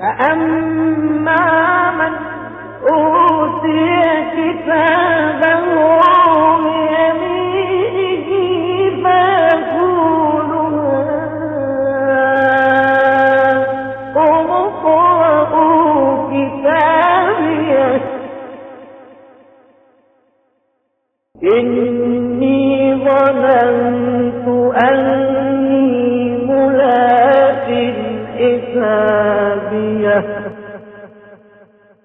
فأما من أوتي كتابه إني ظننت أني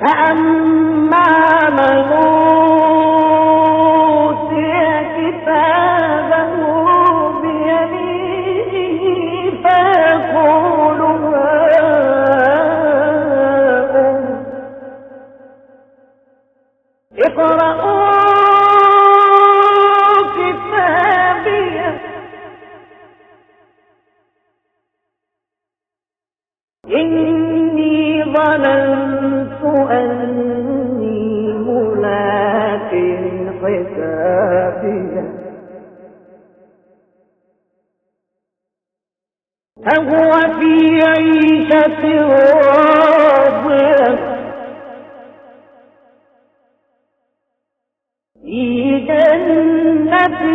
فهو عيشة راضية في جنة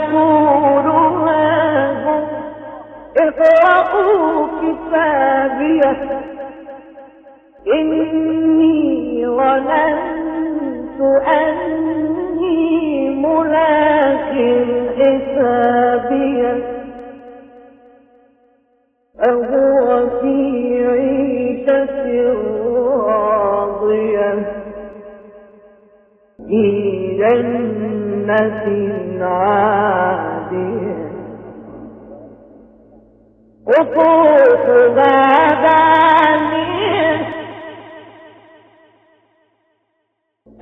فيقول هذا؟ اقرأوا كتابية. إني ظننت أني ملاك حسابيه فهو في عيشة راضية. جنة عالية قطوفها دانية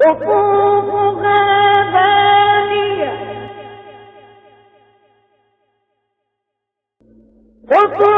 قطوفها دانية قطوفها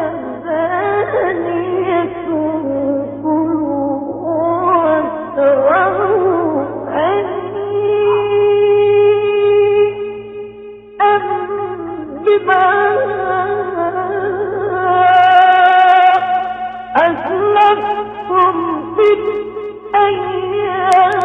بالأيام